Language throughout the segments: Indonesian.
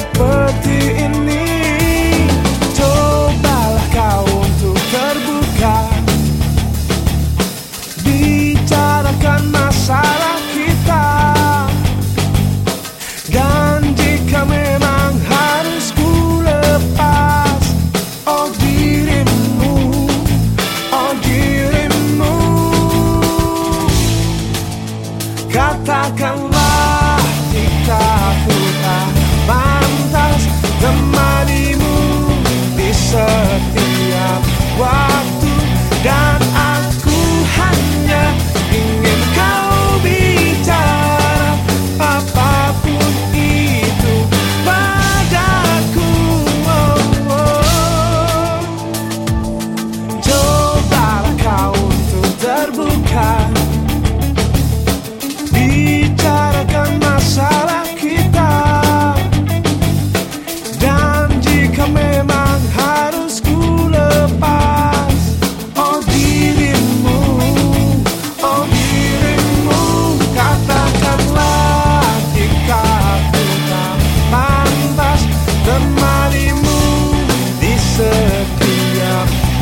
seperti ini. Cobalah kau untuk terbuka. Bicarakan masalah kita. Dan jika memang harus ku lepas. Oh dirimu, oh dirimu. Katakan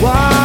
Why?